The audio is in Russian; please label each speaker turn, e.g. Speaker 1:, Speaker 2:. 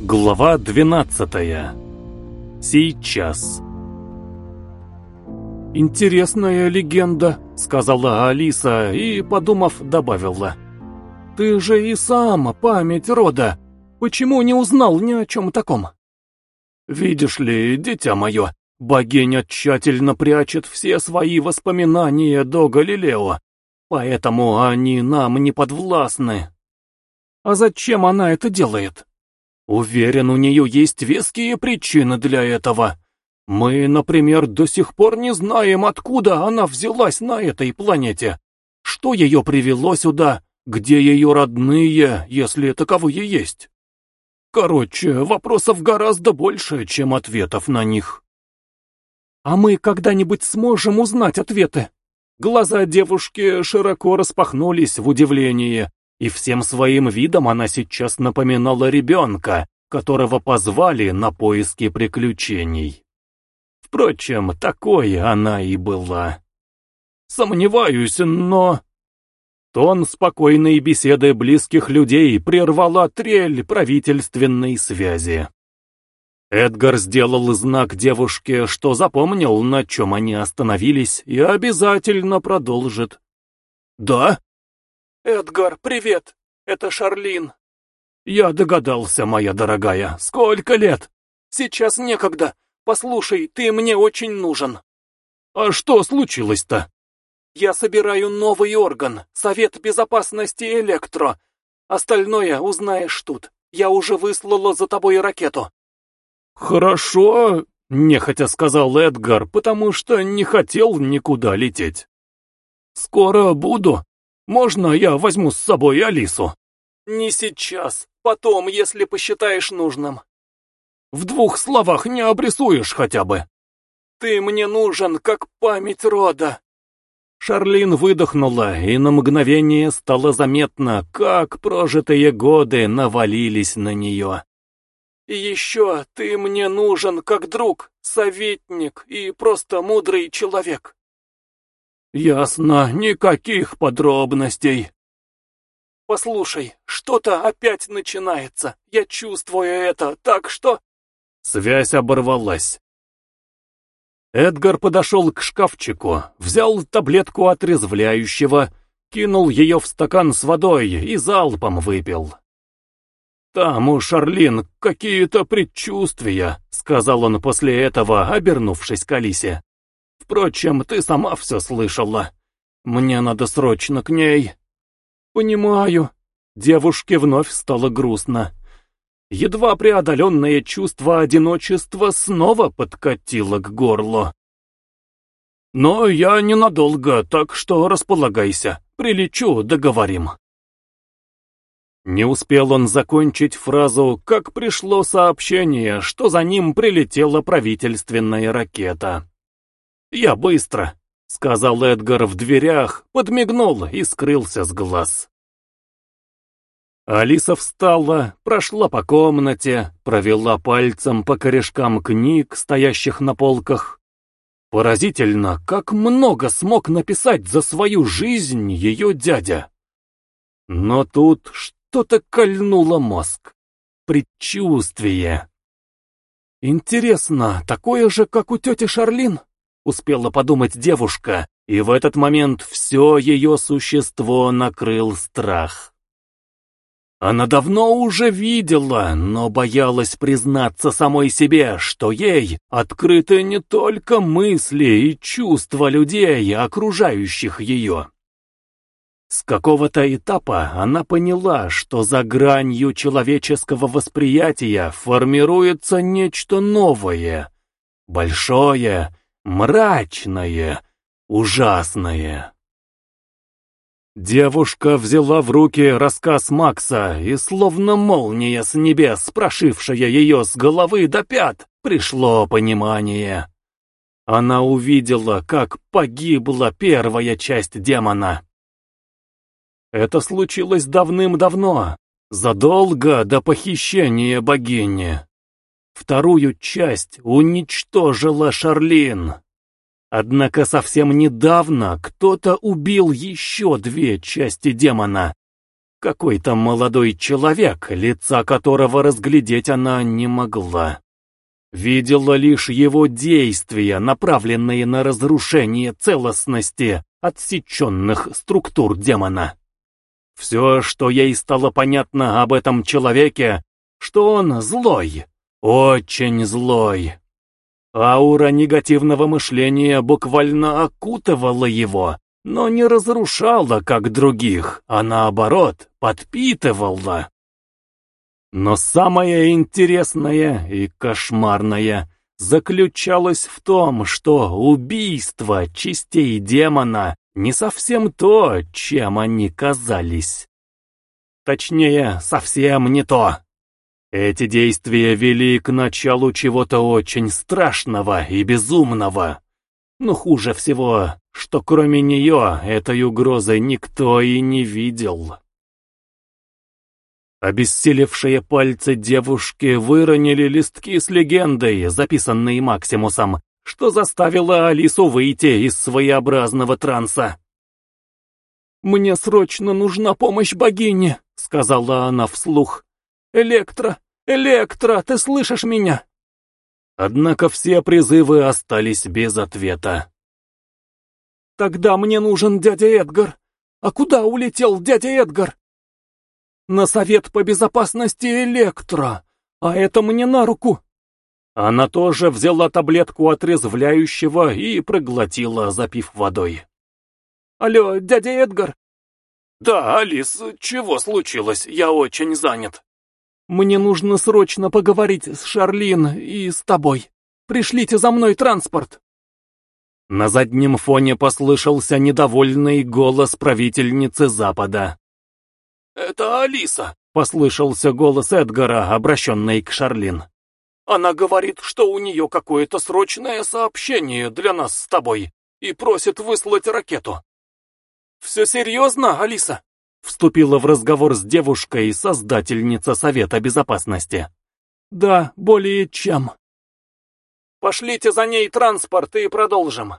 Speaker 1: Глава 12. Сейчас. «Интересная легенда», — сказала Алиса и, подумав, добавила. «Ты же и сам память рода. Почему не узнал ни о чем таком?» «Видишь ли, дитя мое, богиня тщательно прячет все свои воспоминания до Галилео, поэтому они нам не подвластны». «А зачем она это делает?» Уверен, у нее есть веские причины для этого. Мы, например, до сих пор не знаем, откуда она взялась на этой планете. Что ее привело сюда, где ее родные, если таковые есть. Короче, вопросов гораздо больше, чем ответов на них. А мы когда-нибудь сможем узнать ответы? Глаза девушки широко распахнулись в удивлении, и всем своим видом она сейчас напоминала ребенка, которого позвали на поиски приключений. Впрочем, такой она и была. Сомневаюсь, но... Тон спокойной беседы близких людей прервала трель правительственной связи. Эдгар сделал знак девушке, что запомнил, на чем они остановились, и обязательно продолжит. «Да?» «Эдгар, привет! Это Шарлин!» «Я догадался, моя дорогая. Сколько лет?» «Сейчас некогда. Послушай, ты мне очень нужен». «А что случилось-то?» «Я собираю новый орган, Совет Безопасности Электро. Остальное узнаешь тут. Я уже выслала за тобой ракету». «Хорошо», — нехотя сказал Эдгар, потому что не хотел никуда лететь. «Скоро буду. Можно я возьму с собой Алису?» «Не сейчас. Потом, если посчитаешь нужным». «В двух словах не обрисуешь хотя бы». «Ты мне нужен, как память рода». Шарлин выдохнула, и на мгновение стало заметно, как прожитые годы навалились на нее. «И еще ты мне нужен как друг, советник и просто мудрый человек». «Ясно, никаких подробностей». «Послушай, что-то опять начинается. Я чувствую это, так что...» Связь оборвалась. Эдгар подошел к шкафчику, взял таблетку отрезвляющего, кинул ее в стакан с водой и залпом выпил. «Там у Шарлин какие-то предчувствия», — сказал он после этого, обернувшись к Алисе. Впрочем, ты сама все слышала. Мне надо срочно к ней. Понимаю. Девушке вновь стало грустно. Едва преодоленное чувство одиночества снова подкатило к горлу. Но я ненадолго, так что располагайся. Прилечу, договорим. Не успел он закончить фразу, как пришло сообщение, что за ним прилетела правительственная ракета. «Я быстро», — сказал Эдгар в дверях, подмигнул и скрылся с глаз. Алиса встала, прошла по комнате, провела пальцем по корешкам книг, стоящих на полках. Поразительно, как много смог написать за свою жизнь ее дядя. Но тут что-то кольнуло мозг. Предчувствие. Интересно, такое же, как у тети Шарлин? Успела подумать девушка, и в этот момент все ее существо накрыл страх. Она давно уже видела, но боялась признаться самой себе, что ей открыты не только мысли и чувства людей, окружающих ее. С какого-то этапа она поняла, что за гранью человеческого восприятия формируется нечто новое, большое мрачное, ужасное. Девушка взяла в руки рассказ Макса, и словно молния с небес, прошившая ее с головы до пят, пришло понимание. Она увидела, как погибла первая часть демона. Это случилось давным-давно, задолго до похищения богини. Вторую часть уничтожила Шарлин. Однако совсем недавно кто-то убил еще две части демона. Какой-то молодой человек, лица которого разглядеть она не могла. Видела лишь его действия, направленные на разрушение целостности отсеченных структур демона. Все, что ей стало понятно об этом человеке, что он злой, очень злой. Аура негативного мышления буквально окутывала его, но не разрушала, как других, а наоборот, подпитывала. Но самое интересное и кошмарное заключалось в том, что убийство частей демона не совсем то, чем они казались. Точнее, совсем не то. Эти действия вели к началу чего-то очень страшного и безумного. Но хуже всего, что кроме нее этой угрозы никто и не видел. Обессилевшие пальцы девушки выронили листки с легендой, записанные Максимусом, что заставило Алису выйти из своеобразного транса. «Мне срочно нужна помощь богини», — сказала она вслух. «Электро! Электро! Ты слышишь меня?» Однако все призывы остались без ответа. «Тогда мне нужен дядя Эдгар. А куда улетел дядя Эдгар?» «На совет по безопасности Электро. А это мне на руку». Она тоже взяла таблетку отрезвляющего и проглотила, запив водой. «Алло, дядя Эдгар?» «Да, Алис, чего случилось? Я очень занят». Мне нужно срочно поговорить с Шарлин и с тобой. Пришлите за мной транспорт. На заднем фоне послышался недовольный голос правительницы Запада. «Это Алиса», — послышался голос Эдгара, обращенный к Шарлин. «Она говорит, что у нее какое-то срочное сообщение для нас с тобой и просит выслать ракету». «Все серьезно, Алиса?» Вступила в разговор с девушкой создательница Совета Безопасности. «Да, более чем». «Пошлите за ней транспорт и продолжим».